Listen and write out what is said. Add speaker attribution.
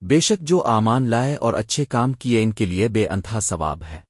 Speaker 1: بے شک جو آمان لائے اور اچھے کام کیے ان کے لیے بے انتہا ثواب ہے۔